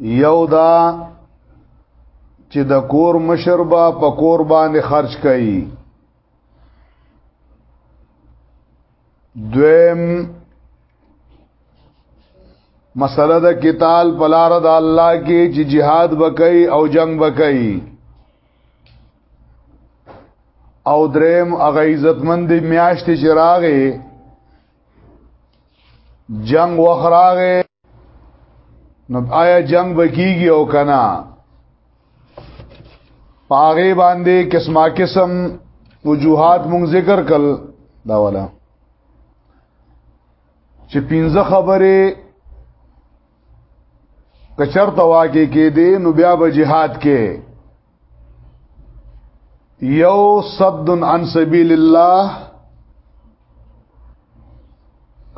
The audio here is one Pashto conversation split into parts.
یو دا چې د کور مشربا په کور باندې خرج کړي دویم مسله د قتال پلار د الله کې چې jihad وکي او جنگ وکي او دریم هغه عزتمند میاشت چې راغې جنگ وخراغه نو آیا جنگ بکیږي او کنا پاغه باندې قسمه قسم وجوهات مونږ ذکر کړل دا والا چې پنځه خبره کچر تواکه کې دي نو بیا به jihad کې یو صد عن سبیل الله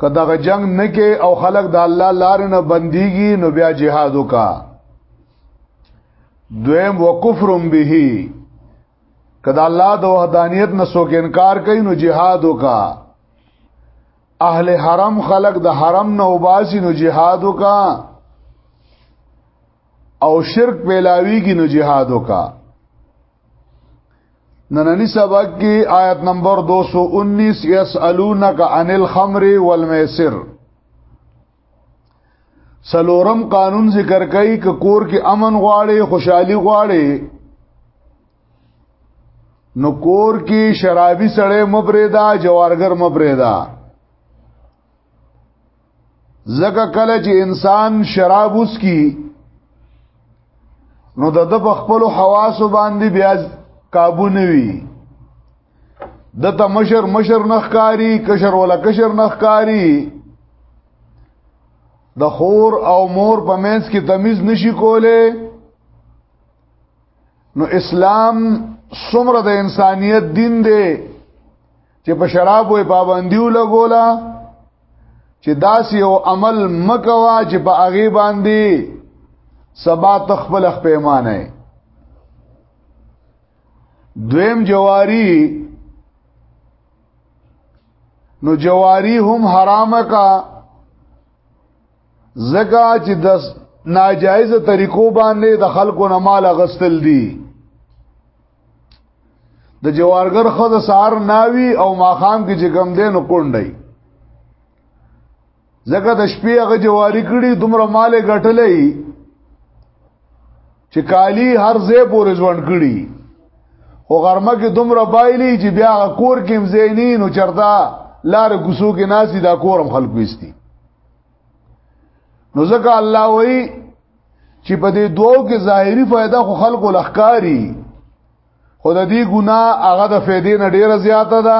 کداغه جنگ نکې او خلق د الله لار نه بنديږي نو بیا جهاد وکا دویم وکفر به کدا الله د وحدانیت نه سوک انکار کوي نو جهاد وکا اهل حرم خلق د حرم نه وباسي نو جهاد وکا او شرک پیلاویږي نو جهاد وکا نننی سبق کې آیت نمبر 219 یسالونک عن الخمر والمیسر سلورم قانون ذکر کوي ک کور کې امن غواړي خوشحالي غواړي نو کور کې شرابي سړی مبردا جوارګر مبردا زکه کله چې انسان شراب وس کی نو د د خپل حواس باندې بیا قابو نه وي د ته مشر مشر نخکاری کشر ولا کشر نخکاری د خور او مور په منځ کې تمیز نشي کوله نو اسلام څومره د انسانیت دین دی چې په شرابو پابندیو لګولا چې داس یو عمل مکوا چې په هغه باندې سبا تخبل پیمانه دویم جواری نو جواری هم حرام کا زکا چې د ناجایز طریقو باندې د خلکو نه مال غستل دي د جوارګر خو د سار ناوي او ماخام کې چې کم دین کونډي زګه د شپې هغه جواری کړي دومره مال غټلې چې کالی هر ځای پورې ځوان کړي او غرمه کې دومره بایلی چې بیا کور کې مزینین او چرتا لار کوسو کې ناسي دا کورم خلکو استي نو ځکه الله وایي چې په دې دوو کې ظاهري فائدہ خو خلکو لخکاری خو د دې ګناه هغه د فائدې نه ډیره زیاته ده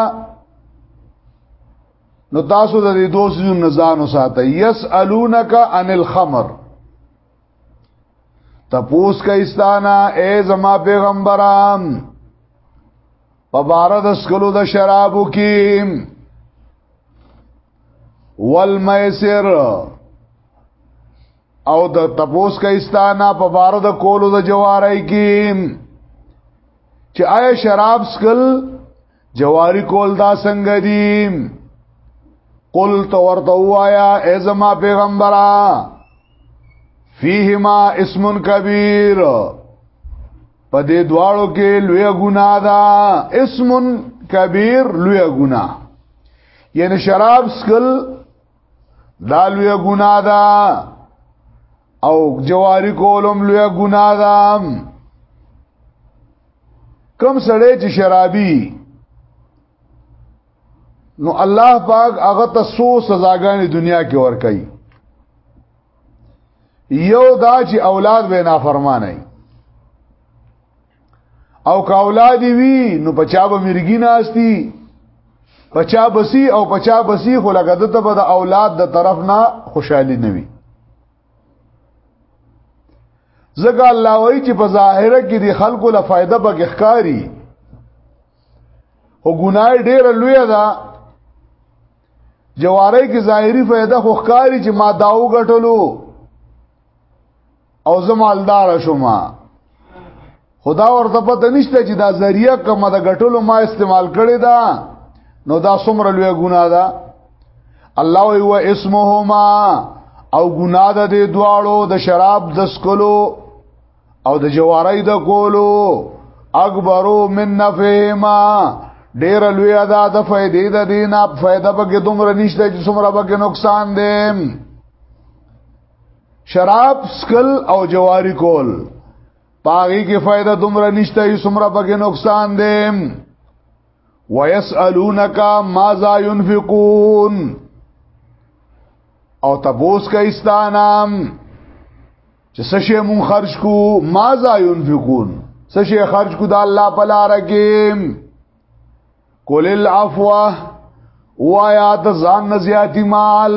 نو تاسو د دې دوه سيزو نزان وساته يسالونک عن الخمر تپوس کایستانا اے زما پیغمبران په بار د سکلو د شرابو کې والمیسر او د تپوس کا استانا په بار د کولو د جوارای کې چې آیا شراب سکل جواری کول دا څنګه دي قل تو ورته وایا ای زما پیغمبره فیهما اسم کبیر په دې دواړو کې لوی ګناه ده اسم کبیر لوی ګناه یعنی شراب سکل دا لوی ګناه ده او جواری کولم لوی ګناه ده کم سړی چې شرابي نو الله پاک هغه ته سو سزاګانې دنیا کې ور کوي یو دا چې اولاد به نافرمانه او که اولاد وی نو پچا به مرګی ناشتي پچا بسی او پچا بسی خو لګه د ته د اولاد د طرف نه خوشحالي نه وي زګه الله وای چې په ظاهره کې د خلکو له فائدہ به ښکاری او ګناي ډېر لوی ده جواری کې ظاهری فائدہ خو ښکاری چې ما داو غټلو او زمالدار شوم خدا ورته پته نشته چې دا ذریعہ کومه د غټلو ما استعمال کړی دا نو دا څومره لوی ګناه ده الله وی و اسمهما او ګناه ده د دواړو د شراب د سکلو او د جواری د کولو اکبرو من نفهما ډیر لوی ادا د فائدې د دین اپ فائدہ پکې دومره نشته چې څومره پکې نقصان دی شراب سکل او جواری کول پاغي کې فائدہ دومره نشته چې څومره پکې نقصان دی ويسالونک ماذا ينفقون او تبوس کا استانام چې څه شی مون خرج کو ما ذا ينفقون څه شی خرج کو د الله په لار کې کول العفو وایا د ځان نه زیاتی مال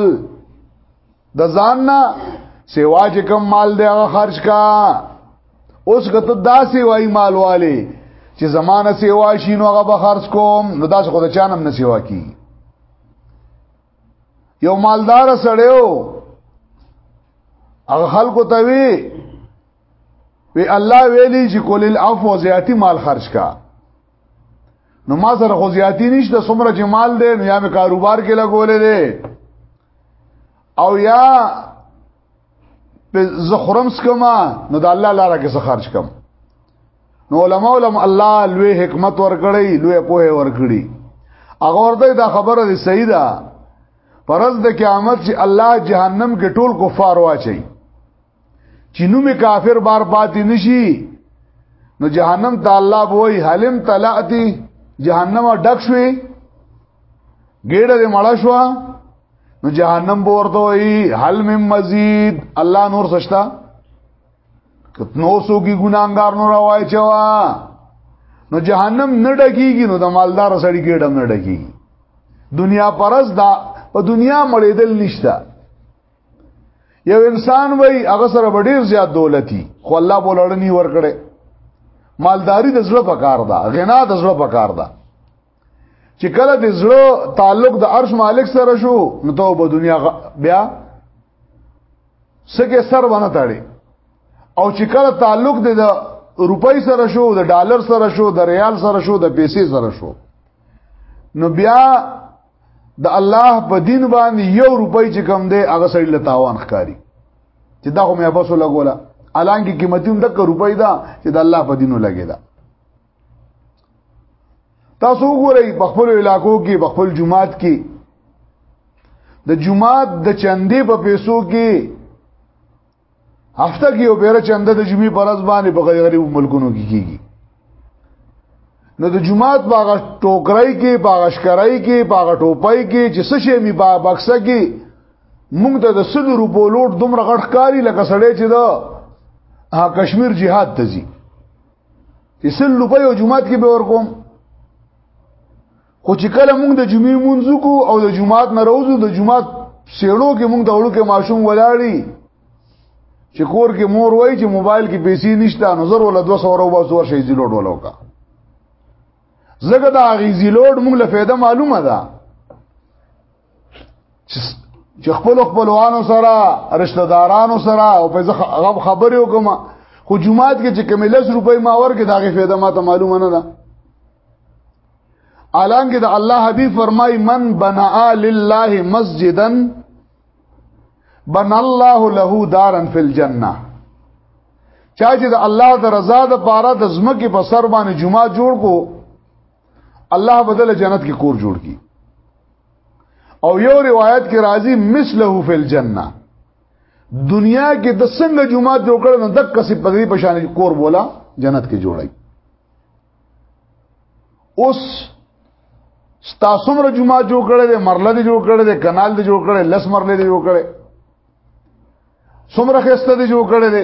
د ځان نه سیوا چې کم مال دی هغه خرج کا اوس کته دا سیوای مال والی چې زمانه سیوا شینو هغه به خرج کوم نو دا څه خو د چانم نه سیوا کی یو مالدار سړیو هغه خلکو ته وی وی الله ویلی چې کول العفو زیاتی مال خرج کا نو ما سره خو زیاتی نشته څومره چې مال دی نو یا مې کاروبار کې لګولې دی او یا زخرم سکما نو د الله لپاره کې خرج کم نو علماء علم الله لوی حکمت ورکړي لوی پوهه ورکړي هغه ورته دا خبره دی صحیح ده پرز د قیامت چې الله جهنم کې ټول کفار واچي چې نو می کافر بار پاتې نشي نو جهنم ته الله وای حلم تلاتی جهنم ډک شوی ګیړه دې مړ شو نو جهنم ورته وي حل من مزید الله نور سشتا کتنو سو کی ګناګار نور وای چوا نو جهنم نه ډکیږي نو د مالدار سړی کې ډم نه ډکیږي دنیا پرز دا په دنیا مړېدل نشتا یو انسان وای هغه سره ډیر زیات دولتي خو الله بولړنی ور کړې مالداری د زړه په کار ده غنا د زړه په کار ده چې کله د زړه تعلق د عرش مالک سره شو نو ته په دنیا بیا سکه سر ونه تړي او چې کله تعلق د روپۍ سره شو د ډالر سره شو د ریال سره شو د پیسې سره شو نو بیا د الله په دین باندې یو روپۍ چې کم دی هغه سړی له تاوان ښکاری چې دا خو مې بسو لګولا الان کې قیمتي هم د روپۍ دا چې د الله په دینو لګی دا تاسو وګورئ په خپل علاقو کې په خپل جماعت کې د جماعت د چندې په پیسو کې هفته کې یو بیره چنده د جمعې پر ورځ باندې په غریبو ملکونو کې کیږي نو د جماعت باغ ټوکرای کې باغ شکرای کې باغ ټوپای کې چې څه شي می باغ بکسه کې موږ ته د سلو روپو لوټ دومره غټ کاری لکه سړی چې دا کشمیر جهاد ته ځي چې سل روپۍ او جمعات کې به ورکوم خو چې کله موږ د جمعې مونږ کو او د جمعات نه روزو د جمعات سیړو کې موږ د وړو کې ماشوم ولاړی چې کور کې مور وای چې موبایل کې پیسې نشته نو زر ولا 200 ورو باسو ورشي زیلوډ ولوکا زګه دا غي زیلوډ موږ له فایده معلومه ده چې خپل خپلوانو سره رشتہ دارانو سره او په غو خبرې وکم خو جمعات کې چې کمې لس روپۍ ما ورکې داغه فایده ما ته معلومه نه ده الان کې د الله حبيب فرمای من بنا لله مسجدا بنا الله له دارا فی الجنه چا چې د الله د رضا د پاره د زمکه په سر باندې جمعه جوړ کو الله بدل جنت کې کور جوړ کی او یو روایت کې راځي مثله فی الجنه دنیا کې د څنګه جمعه جوړ کړ نو دک کسي پدری په شان کور بولا جنت کې جوړای اوس ستاسو مر جمعه جوړ کړل دي مرله دي جوړ کړل دي کنال دي جوړ کړل لس مرله دي جوړ کړل څومره خسته دي جوړ کړل دي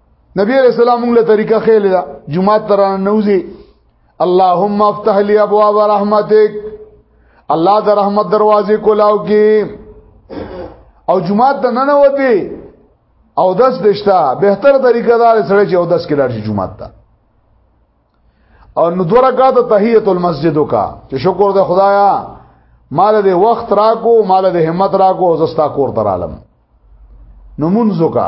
نبی علیہ السلام موږ له طریقه خېل دا جمعه تر نوځي اللهم افتح لي ابواب رحمتك الله د رحمت دروازې کولاو کې او جمعه ته نه نوځي او داس دشتا بهتر طریقه دار سره چې او داس کې لاړ شي جمعه ته او نو دوه رکعات تحیت المسجد کا چې شکر د خدایا مال دې وخت راکو مال دې همت راکو زستا کور ترالم نمونځو کا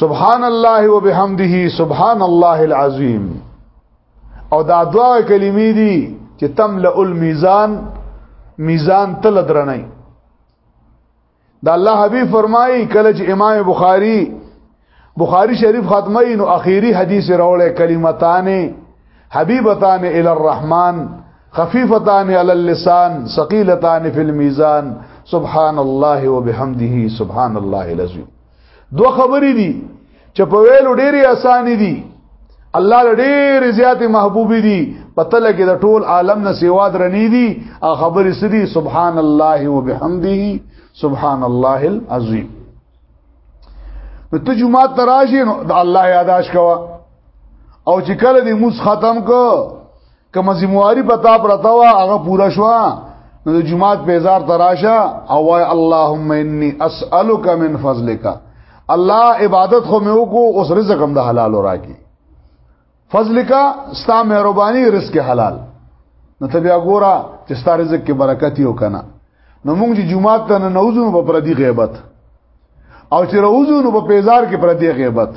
سبحان الله وبحمده سبحان الله العظیم او دا دوا کلمې دي چې تملأ الميزان میزان تل درنه دا الله حبیب فرمایي کله چې امام بخاری بخاری شریف ختمه نو اخیری حدیث راوړې کلمتانه حبیبتان الی الرحمن خفیفتان علی اللسان ثقیلتان فی المیزان سبحان الله وبحمده سبحان الله العظیم دو خبرې دي چې په ویلو ډېری اسان دي الله ډېر زیات محبوب دي پته لګي د ټول عالم نه سیوا درنې دي او خبرې سدي سبحان الله وبحمده سبحان الله العظیم نو ته جمعه تراشی نو الله یاداش کوا او چې کله دې موس ختم کو کوم ذمہواری پتا پرتا وا هغه پورا شو نو د جمعات په هزار تراشه او وای اللهم انی اسالک من فضلک الله عبادت خو مې وکړو اوس رزق هم د حلال راکی فضلک ستا مهرباني رزق حلال نو ته بیا ګوره چې ستا رزق کې برکت یو کنه نو موږ چې جمعات ته نه نوځو په پردي غیبت او چې روزو نو په پیزار کې پر دې غیبت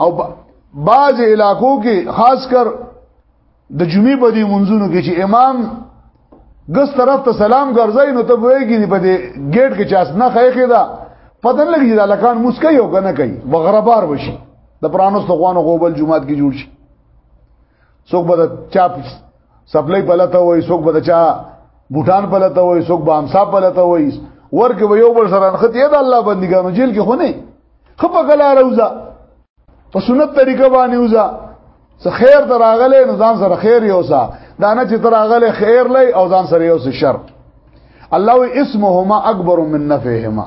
او بعض علاقو کې خاص کر د جمعې په دې منځونو کې چې امام ګس طرف ته سلام ګرځي نو ته وایګی په دې گیټ کې چاس نه خېخه دا پتن لګی دا لکان مسکي او کنه کوي بغربار وشي د پرانو سغوانو غوبل جمعات کې جوړ شي څوک به چا سپلای پلته وای څوک به چا بوټان پلته وای څوک به امسا پلته وای ورکه به یو بل سره نخت یې د الله بندګانو جیل کې خونه خپه کلا روزه په سنت طریقه باندې وزه څه خیر تر اغله نظام سره خیر یوسا دانه چې تر اغله خیر لای او ځان سره یوسه شر الله اسمهما اکبر من نفعهما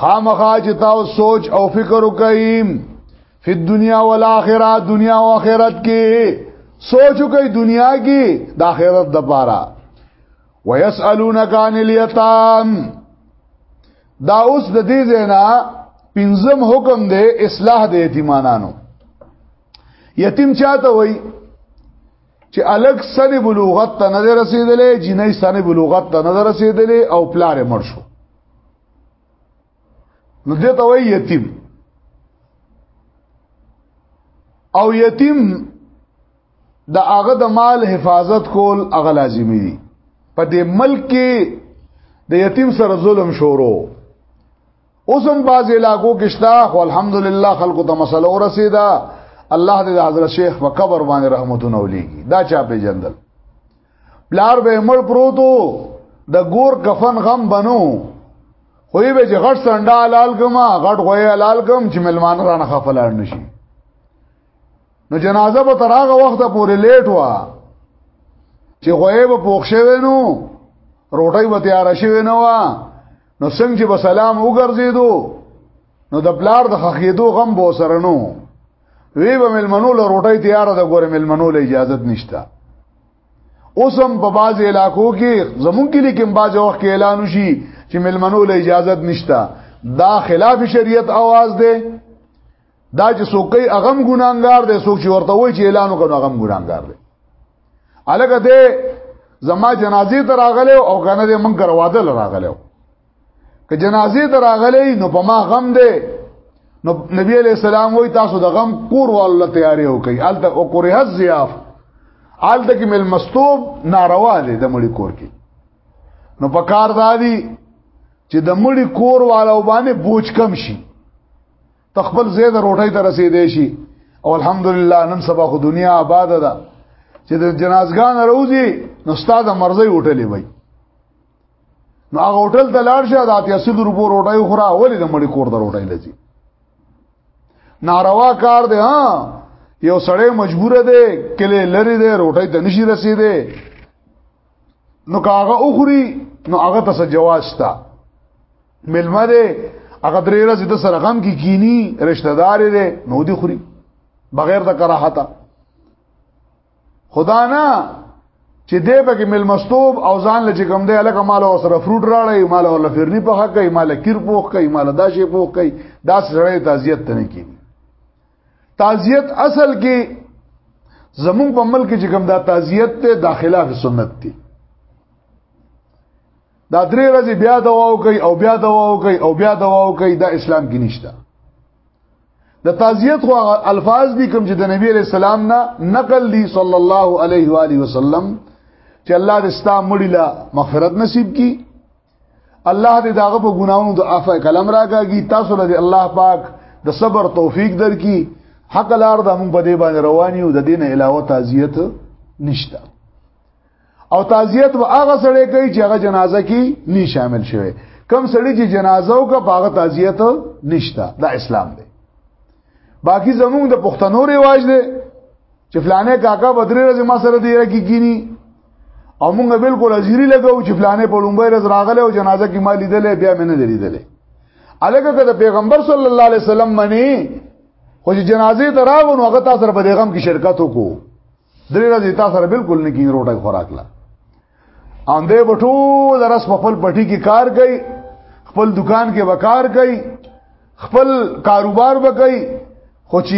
خامخا چې تاسو سوچ او فکر وکئ په دنیا او آخرت دنیا او آخرت کې سوچ وکئ دنیا کې د آخرت د پاره ويسالونک عن اليتام دا اوس د دې زینا پنځم حکم دی اصلاح د یتیمانانو یتیم چاته وای چې الګ سن بلوغت ته نه رسیدلې جنې سن بلوغت ته نه رسیدلې او پلار مړ شو نو دې ته وایي یتیم او یتیم د هغه د مال حفاظت کول هغه لازمی دي په دې ملک کې د یتیم سره ظلم شورو اوسم باز علاقو کې شتا خو الحمدلله خلکو ته مسله ورسیدا الله دې حضرت شیخ په قبر باندې رحمتونه ولېږي دا چا په جندل پلار به مړ پروتو د ګور کفن غم بنو خوې به چې غټ سنډا حلال کما غټ غوې حلال کم چې ملمان رانه خفلار نشي نو جنازه به تر هغه وخته پورې لیټ وا چې غوې به پوښ شوی نو روټي به تیار شوی نو نو څنګه چې به سلام وګرځیدو نو د پلار د خخېدو غم بو سره نو وی به ملمنو له روټۍ تیار ده ګوره ملمنو له اجازه نشته اوسم په باز علاقو کې زمون کې لیکم باز وخت کې اعلان وشي چې ملمنو له اجازه نشته دا خلاف شریعت आवाज ده دا چې څوکي اغم ګناګار دي څوک چې ورته وای چې اعلان وکړو اغم ګناګار دي الګه دې زما جنازې ته راغله او کنه دې من کرواده لراغله که جنازې ته راغلی نو په ما غم دی نو نبی علیہ السلام وای تاسو د غم کور والله تیاری وکي الته او قره زیاف الته کې مل مستوب ناروا دي د مړي کور کې نو په کار دادی چې د مړي کور والو باندې بوج کم شي تخبل زید روټي ته رسیدې شي او الحمدلله نن سبا خو دنیا آباد ده چې د جنازګان روزي نو استاد مرزي وټلې وای نو هغه هوټل ته لاړ شه دا 80 روپو روټي خورا ولې د مړي کور د روټي لذي ناروا کار دی ها یو سړی مجبور دی کله لری دی روټي ته نشي رسیدي نو کاغه اخري نو هغه ته څه جواز شته ملما دی هغه درې ورځې د سره غم کې کی کینی رشتہ دار دی نو دی خوري بغیر د کراهته خدا نه چې دې پکې ملمستوب او ځان لږ کم دی الکه مال او سره فروټ راړی مال او لفرنی په حق کوي مال کیر پوخ کوي مال داشي پوخ کوي دا سره تعزیت تنه کی تعزیت اصل کې زمون په ملک چې کوم دا تعزیت ته داخله فی سنت دی دا درې ورځې بیا دوا کوي او بیا دوا کوي او بیا دوا کوي دا اسلام کې نشته د تعزیت خو الفاظ دي کوم چې د نبی علی السلام نه نقل دي صلی الله علیه و علیه وسلم چې الله دې ستا مړی لا مغفرت نصیب کړي الله دې داغه په ګناونو د عفو کلم راکاږي تاسو له الله پاک د صبر توفیق درکړي حق لار د هم په دې باندې رواني او د دین علاوه تعزیت نشته او تعزیت به هغه سړی کوي چې هغه جنازه کې نه شامل شوی کم سړی چې جنازه او کا هغه تعزیت نشته دا اسلام دی باقی زمونږ د پښتنو ریواج دی چې فلانه کاکا بدرې ورځې ما سره دی راکی کینی او مونږ بالکل ازيري لګاو چې فلانه په لومبه ورځ راغله او جنازه کې ما لیدلې بیا مې نه لیدلې الګه کده پیغمبر صلی الله علیه وسلم منی خو چې جنازې ته راغونو هغه تاسو سره په دغم کې شرکت وکړو درې ورځې تا سره بالکل نه کیږي روټه خوراک لا ان دې بټو درس په خپل پټي کې کار کوي خپل دکان کې وکار کوي خپل کاروبار وکړي خو چې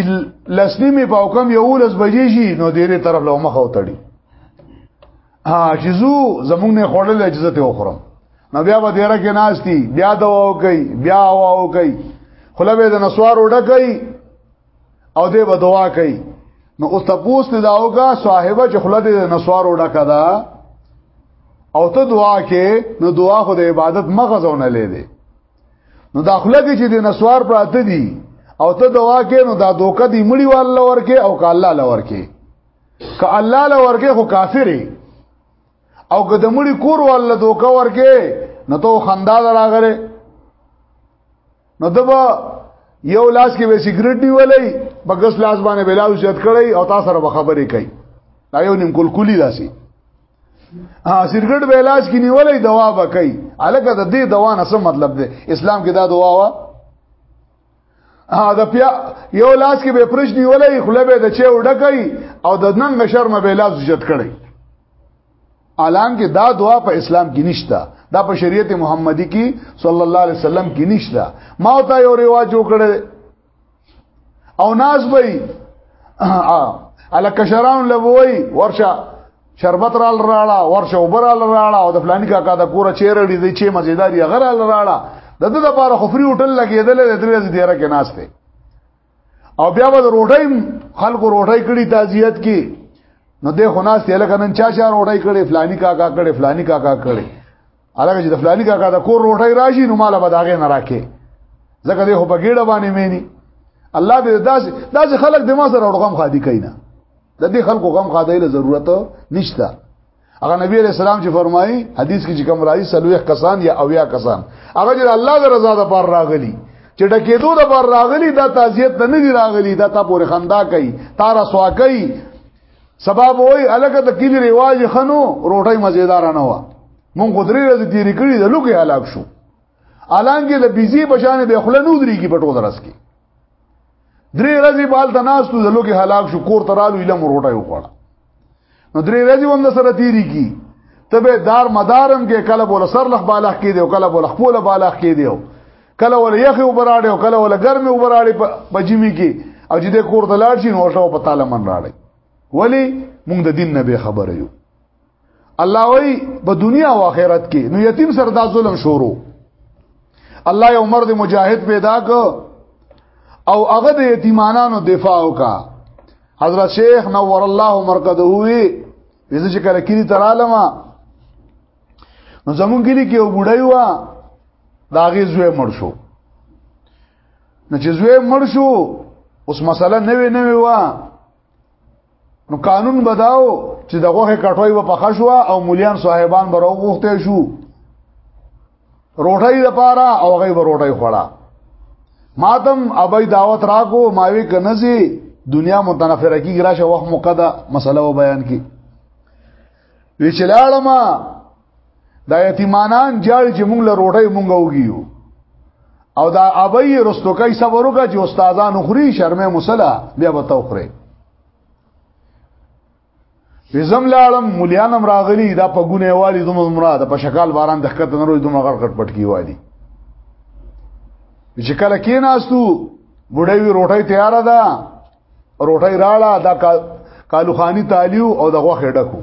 لسنی می په حکم یو لس بجې شي نو دې طرف له مخه وتړي ها چې زو زمونږ نه خړل اجازه ته وخورم نو بیا به دیره کې ناشتي بیا دوا کوي بیا هوا کوي خلبه د نسوار وډه کوي او دې به دعا کوي نو اوس تپوس ته داوګه صاحب چې خله دې نسوار وډه کدا او ته دعا کې نو دعا خو د عبادت مغزونه لیدې نو داخله کې چې د نسوار پراته دي او ته دعا کې نو دا دوکه دی مړی والله ورکه او که الله لور کې که الله لور کې خو کافری او که د مړی کور والله دوکه ورکه نو ته خندا دراغره نو دبا یو لاس کې به سیګریټ نیولې بغس لاس باندې بلاو شت کړی او تاسو سره خبرې کوي دا یو نیم کول کلی داسي ها سیګریټ به لاس کې نیولې دوا به کوي الکه د دې دوا نه څه مطلب دی اسلام کې دا دوا وا ها د بیا یو لاس کې به پرش نیولې خله به د چه وډکای او د نن شرم به لاس جت کړی الان کې دا دعا په اسلام کې نشته دا په شریعت محمدي کې صلی الله علیه وسلم کې نشته ما ته یو ریواج وکړل او ناز وای الک شران لوي ورشه شربت رال راړه ورشه وبرال راړه او د فلانی کاکا د کور چیرړي دی چې مزیداری غرال راړه د دې لپاره خفري هوټل لګیدل د درې زیاره کې ناشته او بیا به روټۍ خلکو روټۍ کړي تعزیت کې نو د خناس ته لکه نن چا چا روټۍ کړي فلانی کاکا کړي فلانی کاکا کړي الګ چې د فلانی کاکا د کور روټۍ راشي نو مال به داغه نه راکې ځکه دې خو په ګډه باندې مېني الله دې داس داس خلک د ما سره ورغم خادي کینا د دې خلکو غم خادای له ضرورت نشته هغه نبی علیہ السلام چې فرمایي حدیث کې چې کوم راځي سلوه کسان یا اویا کسان هغه چې الله د رضا د پر راغلي چې ډکېدو د پر راغلي دا تعزیت نه دی راغلي دا تا پورې خندا کوي تا رسوا کوي سبب وای الګ د کلی ریواج خنو روټي مزیدار نه و مونږ قدرې راځي تیری کړی د لوګي هلاک شو الانګه د بيزي بشانه به خلنو دري کې پټو درس کې درې ورځې بال ته ناستو زلو کې هلاک شو کور ترالو علم وروټه یو خوړه نو درې ورځې هم د سره تیری کی تبه دار مدارم کې کله بول سر لخ بالغ کې دی او کله بول خپل بالغ کې دی کله ول یخي وبراړي او کله ول ګرمي وبراړي په جمی کې او چې د کور ته لاړ شي نو شاو په تعالی من راړي ولی مونږ د دین نه به خبر یو الله وی په دنیا او آخرت کې نو یتیم سره دا ظلم شروع الله یو مرد مجاهد پیدا ک او هغه د یتیمانو دفاع وکا حضرت شیخ نور الله مرقده وی ویزه چې کله کلی ترالم نو زمون کلی کې یو بډای و دا غي زوی مړ شو نو چې زوی مړ شو اوس مسله نوې نوې و نو قانون بداو چې دغه کټوي و پخ شو او مليان صاحبان برو غوښته شو روټي د پاره او غي روټي خوړه ماتم ابي دعوت راکو ماوي کنزي دنیا متنفره کی راشه وخت مقدا مسله و بیان کی وی چلاړم دا یتیمانان جاړ چې مونږ له روټي مونږ وګیو او دا ابي رستو کوي صبر وکړي چې استادان خوري شرمه مصلا بیا به توخره زم لاړم مليانم راغلي دا په ګونه والي دوم مراد په شکل باران د خکته نروي دوم غړ غړ پټ کیوالي چې کله کیناستو بډای وی روټي تیار ده روټي راړه دا کالو خاني تالیو او د غوخه ډکو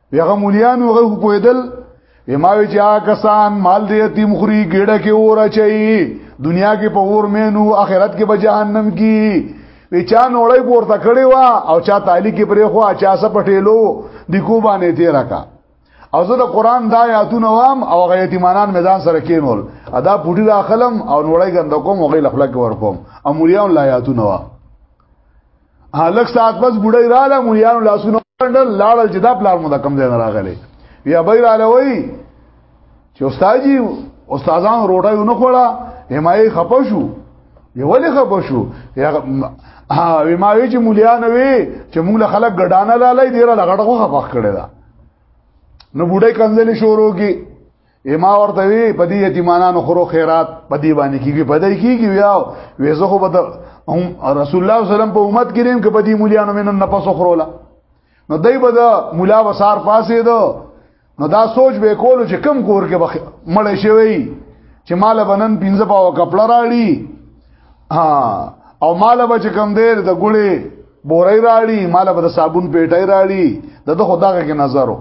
هغه مليان هغه پویدل یماوی چې هغه کسان مال دی یتیم خوري ګډه کې اور اچي دنیا کې په اور مینو آخرت کې به جهنم کې وی چا نوړی پورته کړی وا او چا تعالی کې پرې خو چا سه پټېلو د کو باندې تیرا کا او زه د قران دا آیاتونه وام او غی یتیمانان میدان سره کینول ادا پټی را خلم او نوړی ګند کوم او غی لخلک ور کوم اموریان لا آیاتونه وام هلک سات بس بډای رااله مو یانو لاسونه ډل لاړل چې دا پلان مو د کم ځای نه راغلی یا بیر علی وای چې استاد جی استادان روټه یو نه خوړه همای خپه شو یو ولې خپه شو یا ما وی چې مولیان وی چې موږ له خلک ګډانه لالای دیره لغړغه خپه کړی دا نو بډای کنځلې شروع کی اما ورته وی په دې یتیمانو خورو خیرات په دې باندې کیږي په دې کیږي بیا وېزه خو بد هم رسول الله صلی الله علیه وسلم په امت کې نیم کې په دې مليانو مين نه پسو خرولا نو دای بد مولا وسار پاسې دو نو دا سوچ به کولو چې کم کور کې بخ مړ شي وي چې مال بنن پینځه پاو کپڑا راړي ها او مال به چې کم دیر د ګړي بورې راړي مال به د صابون پیټای راړي دغه خدای کې نظرو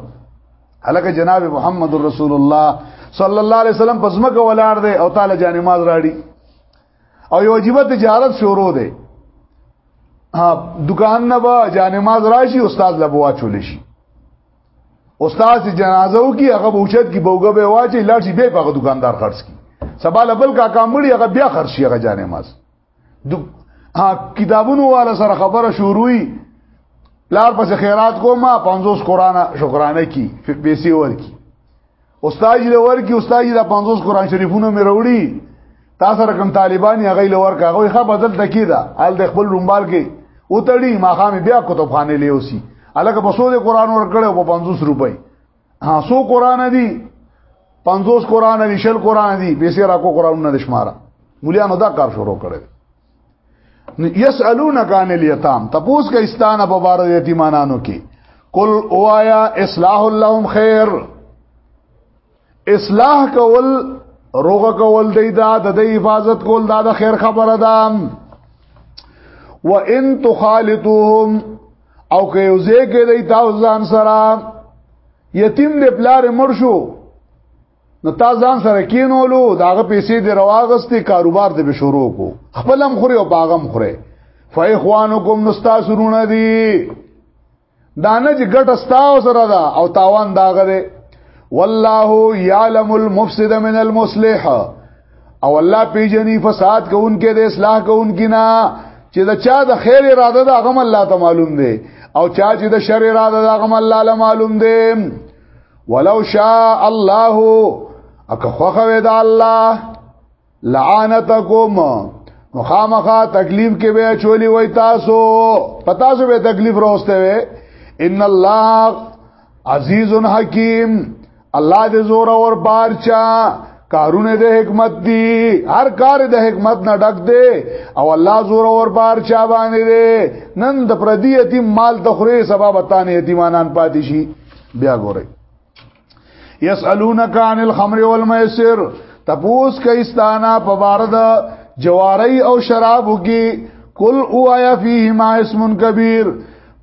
الکه جناب محمد رسول الله صلی الله علیه وسلم پس مکه ولاړ دی او تعالی جانماز راړي او یو عجیب تجارت شروع دی دکان نه با جانماز راشي استاد لبوا چول شي استاد جنازه او کی هغه بوچت کی بوګه به واچي لاټي به په دکاندار خرڅ کی سبا لبل کا کامړي هغه بیا خرڅ شي هغه جانماز د کتابونو والا سره خبره شروعي لار پس خیرات کو ما 50 قران شکرانه کی پیسې ورکی استاد دې ورکی استاد دې 50 قران شریفونو مې وروړي تاسو رقم طالبان هغه لور کا هغه ښه بدل تکي دا حال د خپل رومبال کې اوتړي ماخام بیا کتابخانه لیوسی الګ په سود قران ورکړو په 50 روپۍ ها سو قران دي 50 قران دي شل قران دي پیسې راکو قران نه شماره مليانو دا کار شروع کړي یسالونک عن الیتام تپوس کا استانه په بار یتیمانانو کې قل اوایا اصلاح لهم خیر اصلاح کول روغه کول دی دا د حفاظت کول دا د خیر خبره ده و ان تخالطوهم او که یو ځای کې دی تاسو ځان سره یتیم دې پلار مړ شو نو تا ځان سره کینولو داغه پیسې دې رواغستې کاروبار دې به شروع کو خپلم خوري او باغم خوري فاخوانکم نستاسرون دی دانه چې ګټه ستاسو سره ده او تاوان داغه دی والله يعلم المفسد من المصلح او الله پیجنې فساد کوونکې د اصلاح کوونکې نه چې دا چا د خیر اراده دا غم الله ته معلوم دی او چا چې د شر اراده دا غم الله له معلوم دی ولو شاء الله اک خوخه وې دا الله لعنتکم مخامخه تکلیف کې به چولی وای تاسو پتا سو به تکلیف راوسته وې ان الله عزیز حکیم الله دې زور اور بار چا کارونه د حکمت دی هر کار د حکمت نه ډک دی او الله زور اور بار چا باندې دی نن د پردی یتیم مال د خوري سبب تانه یتیمانان پاتې شي بیا ګورئ یسالونک عن الخمر والمیسر تپوس کایستانا په بار د جواری او شرابو کې کل اوایا فیهما اسم کبیر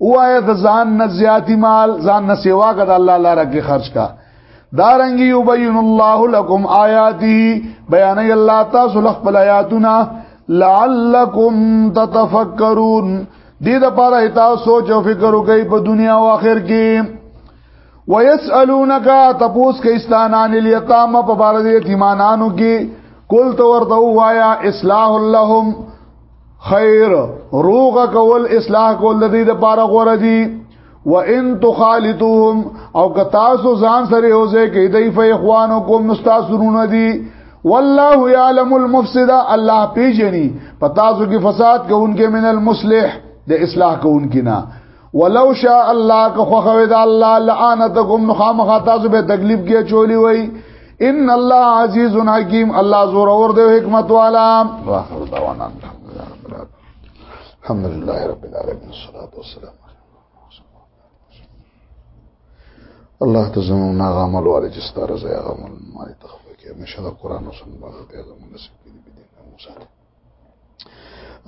وای که ځان نه زیاتی مال ځان نه سیوا کړه الله لپاره کې خرج کا دارنګ یبین الله لكم آیاته بیان الله تاسو لخ بل آیاتنا لعلکم تتفکرون دې د پاره تاسو سوچ او فکر وکړئ په دنیا او آخرت کې ويسالونک تپوس کې استانان الیتام په بار دې یتیمانانو کې کول تو ورته وایا اصلاح لهم خیر روغ کول اصلاح کول د دې لپاره غوړه دي و ان تخالطوهم او که تاسو ځان سره هوځي کې دای په اخوانو کوم نستاسرونه دي والله يعلم المفسد الله پیجني پتاسو کې فساد کوونکې من المصلح د اصلاح کوونکې نه ولو شاء الله که خو خو دا الله لعنتکم نخامخ تاسو به تکلیف کې چولی وای ان الله عزیز حکیم الله زور اور دی حکمت والا واخر دعوانا الحمد لله رب العالمین والصلاه والسلام الله ته زموږ ناغامل والي چې ستاره زې غامل ما ته خو کې مشه د قران او سنت باندې ته زموږ نصیب دې دې موسی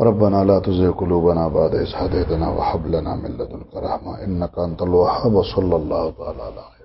ربنا لا تزغ قلوبنا بعد إذ هديتنا وهب لنا من لدنك رحمة إنك أنت الوهاب صلى الله تعالى عليه